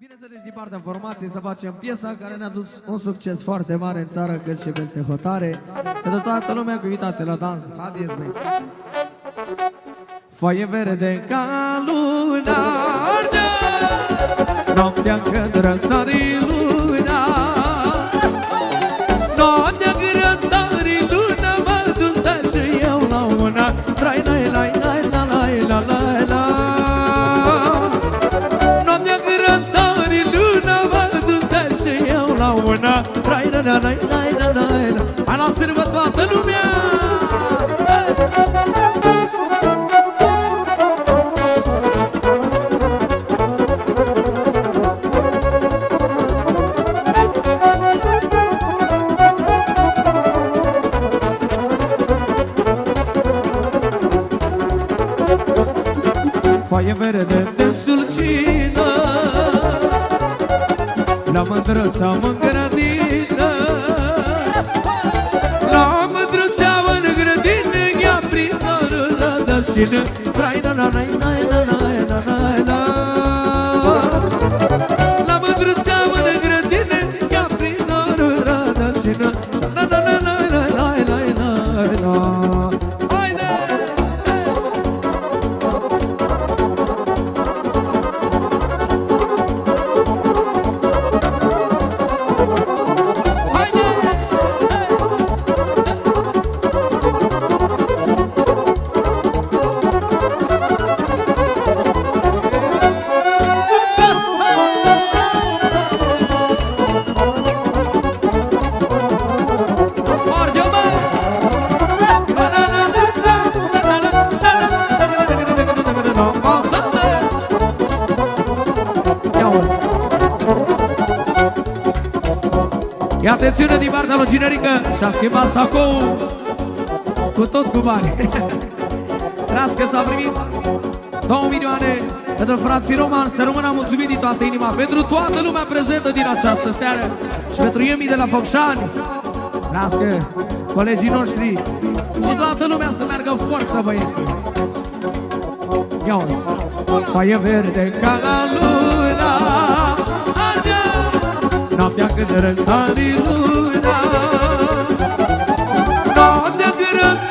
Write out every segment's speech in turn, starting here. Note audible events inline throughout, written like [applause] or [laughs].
Bineînțeles, din partea formației să facem piesa care ne-a dus un succes foarte mare în țară, cât și peste hotare. Pentru toată lumea cu invitație la dans. Haideți, băieți! Foaie verde ca luna ardea, Noaptea când răsari luna da da da da da Hai la sârbă toată lumea! Foaie verde de sulcină La mândră s-a mângrat rădășină Trai na na na na na na na na na. La mândrăța în grădină I-a prins dorul rădășină atențiune din partea lui Ginerică. Și-a schimbat sacou Cu tot cu bani. [laughs] Trească s-a primit 2 milioane pentru frații Roman Să rămână mulțumit din toată inima Pentru toată lumea prezentă din această seară. Și pentru Iemi de la Focșani. Trească colegii noștri Și toată lumea să meargă în forță băieții. Ia uzi. Foaie verde ca luna. Ardea dacă de răsari luna, da de răsari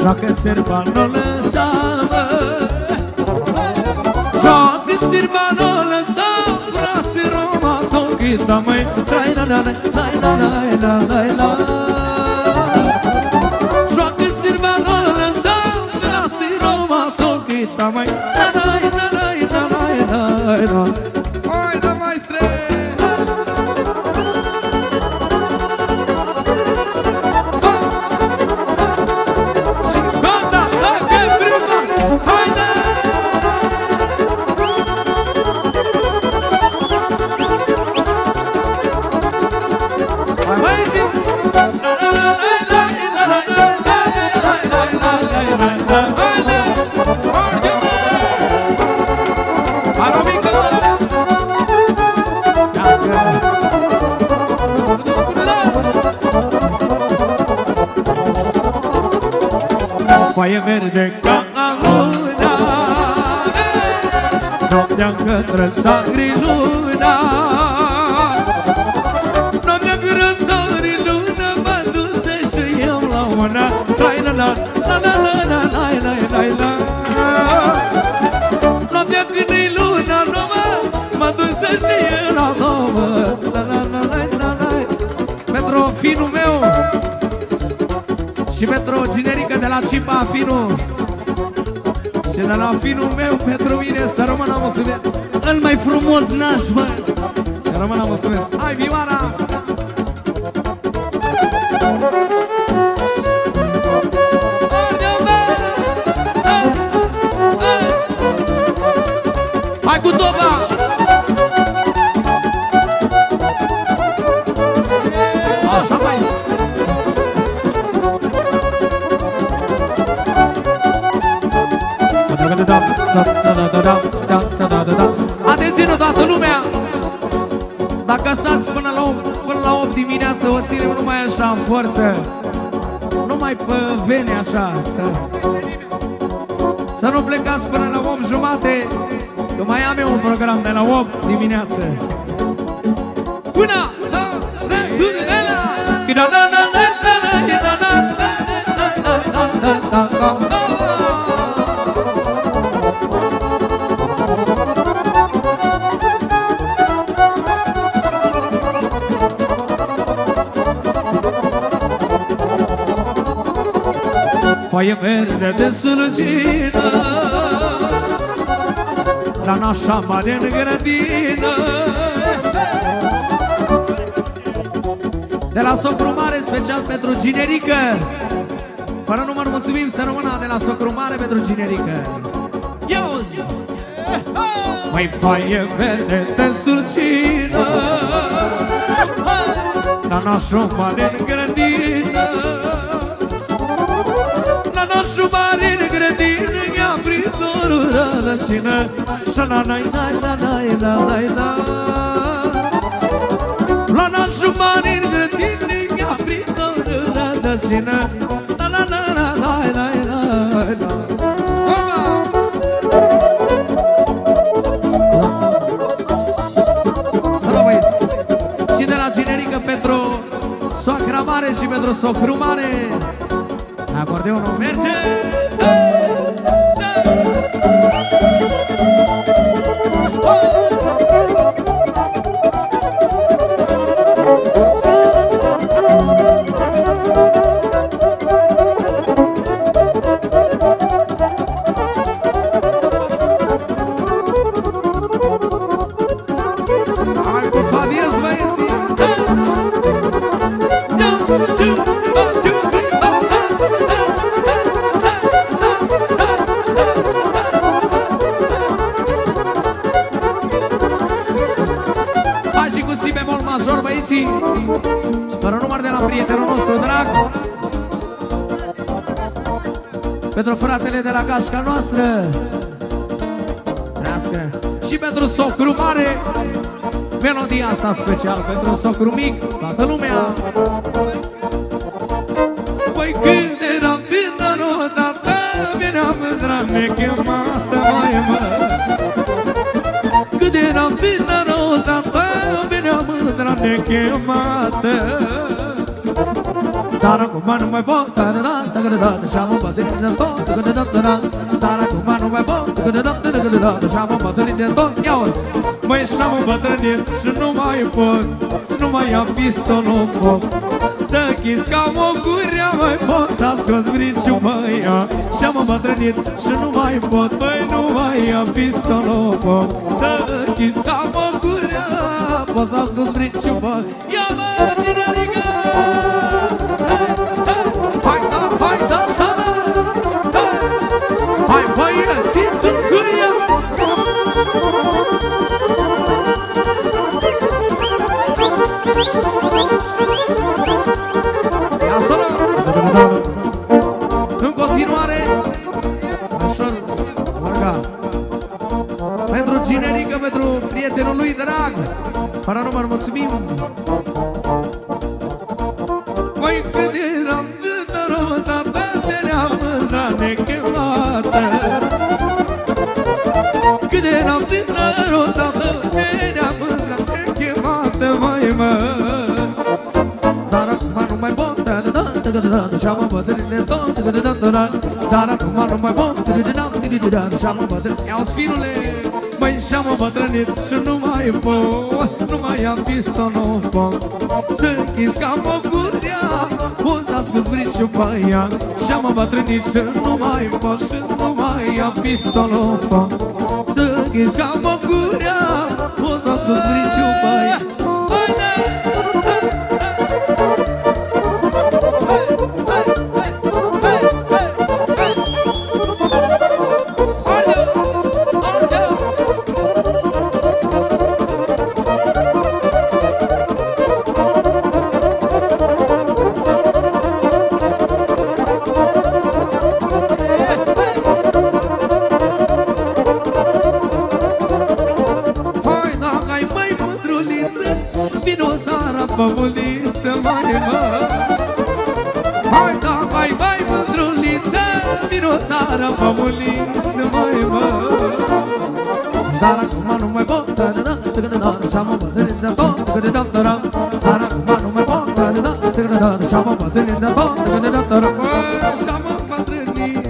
Joacă serba, nu lăsa mă Joacă serba, nu lăsa Frații Roma s-o chita măi Trai la la la la la la la la Joacă serba, nu lăsa Frații Roma s-o chita măi La la la la la la la la verde ca luna Noaptea când răsari luna. Noaptea când răsari luna M-a dus și eu la una. Trai la la la la la la la și pentru generică de la Cipa Finu Și de la finul meu pentru mine Să rămână mulțumesc Cel mai frumos naș, bă! Să rămână mulțumesc Hai, Vioara! Atenție toată lumea! Dacă stați până la 8, până la 8 dimineață O ținem numai așa în forță. Numai pe vene așa Să, să nu plecați până la 8 jumate Că mai am eu un program de la 8 dimineață. Până la Foaie verde de sălăcină La nașa mare în grădină. De la Socru Mare, special pentru Ginerică. Fără număr, mulțumim să rămână de la Socru Mare pentru Ginerică. Iauzi! Mai foaie verde de sulcină La nașa mare în grădină La nașa mare în grădină I-a prins o rădăcină Și la nai nai la nai la nai la. La nașa mare în grădină I-a prins o rădăcină La la la la la la la la. Opa! Salut băieți! Și de la generică pentru soacra mare și pentru socru mare Acordeonul merge! Hai cu fadiez băieții! Hai Pentru fratele de la gașca noastră. Trească. Și pentru socru mare Melodia asta special pentru socru mic Toată lumea. Păi când eram tânăr odată Veneam mândra nechemată mai mă. Când eram tânăr odată Veneam mândra nechemată dar acum nu mai pot da da da da da da Și am împătărit de tot da da da da. Da Dar acum nu mai pot da da da da da da Și am împătărit de tot. Ia-o-zi Măi și-am îmbătrânit și nu mai pot Nu mai am pistolul în foc. Să chis cam o gurea mai pot Să scos briciu măia Și-am îmbătrânit și nu mai pot Băi nu mai am pistolul în foc. Să chis cam o gurea Pot să scos briciu măia Ia mă, tinerică! Hai băieții, eram tânărul, tata veneam mândra nechemată, măi, măs Dar acum nu mai pot, da, da, da, da, da, da, da, și-am îmbătrânit de tot, da, da, da, da, da, Dar acum nu mai pot, da, da, da, da, da, da, da, și-am îmbătrânit, iau sfirule Măi, și-am îmbătrânit și nu mai pot, nu mai am pistolul în foc Să închis cam o gurea, o să ascult briciu pe ea Și-am îmbătrânit și nu mai pot și nu mai am pistolul în foc Să închis cam o gurea, o să ascult briciu pe ea într-o seară Pămuliță, măi, mă Dar acum nu mai pot da, da, da, da, da, da, Așa mă bătrâni de tot Da, da, da, da, Dar acum nu mai pot da, da, da, da, da, da, Așa mă bătrâni de tot Da, da, da, da, da, Mă, Așa mă bătrâni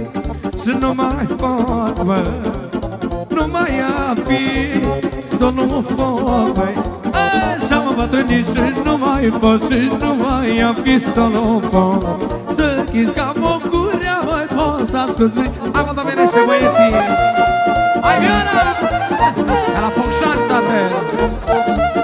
Și nu mai pot, mă Nu mai am fi Să nu pot, măi Așa mă bătrâni și nu mai pot Și nu mai am fi să nu pot Să închizi ca o gurea, măi, pot să asculți mâini Acum domenește băieții Hai, Viana! De la Focșani, tate!